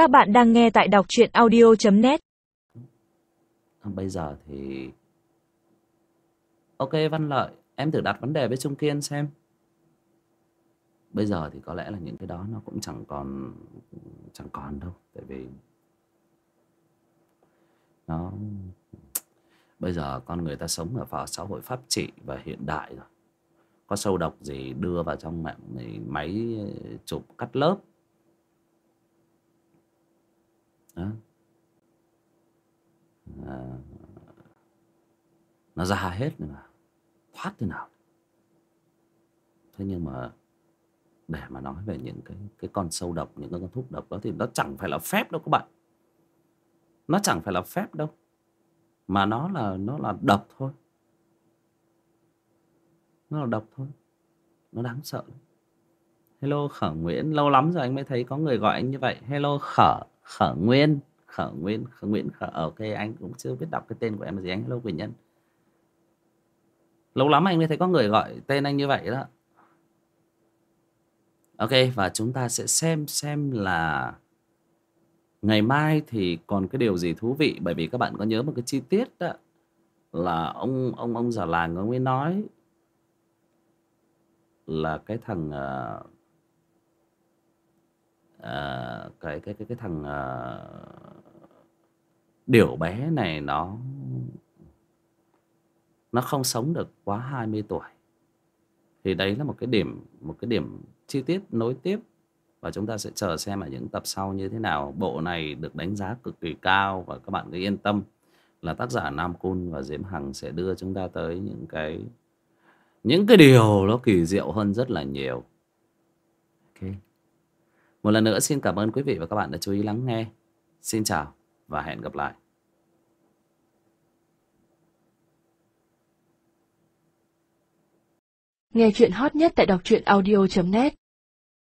Các bạn đang nghe tại đọc truyện audio.net Bây giờ thì, Ok Văn Lợi, Em thử đặt vấn đề với Trung Kiên xem. Bây giờ thì có lẽ là những cái đó nó cũng chẳng còn Chẳng còn đâu, Tại vì Nó, Bây giờ con người ta sống ở vào xã hội pháp trị và hiện đại rồi. Có sâu độc gì đưa vào trong mạng máy chụp cắt lớp đó. À, nó ra hết rồi mà. Thoát thế nào? Thế nhưng mà để mà nói về những cái cái con sâu độc những cái con thuốc độc đó thì nó chẳng phải là phép đâu các bạn. Nó chẳng phải là phép đâu. Mà nó là nó là độc thôi. Nó là độc thôi. Nó đáng sợ hello khở nguyễn lâu lắm rồi anh mới thấy có người gọi anh như vậy. Hello khở khở nguyên khở nguyên khở nguyễn khở ờ, ok anh cũng chưa biết đọc cái tên của em là gì anh. Hello quỳnh nhân. Lâu lắm anh mới thấy có người gọi tên anh như vậy đó. Ok và chúng ta sẽ xem xem là ngày mai thì còn cái điều gì thú vị bởi vì các bạn có nhớ một cái chi tiết đó là ông ông ông già làng ông ấy nói là cái thằng uh, Ờ, cái cái cái cái thằng uh, điểu bé này nó nó không sống được quá 20 tuổi. Thì đấy là một cái điểm một cái điểm chi tiết nối tiếp và chúng ta sẽ chờ xem ở những tập sau như thế nào. Bộ này được đánh giá cực kỳ cao và các bạn cứ yên tâm là tác giả Nam Cun và Diễm Hằng sẽ đưa chúng ta tới những cái những cái điều nó kỳ diệu hơn rất là nhiều. Okay một lần nữa xin cảm ơn quý vị và các bạn đã chú ý lắng nghe. Xin chào và hẹn gặp lại. Nghe chuyện hot nhất tại đọc truyện audio.net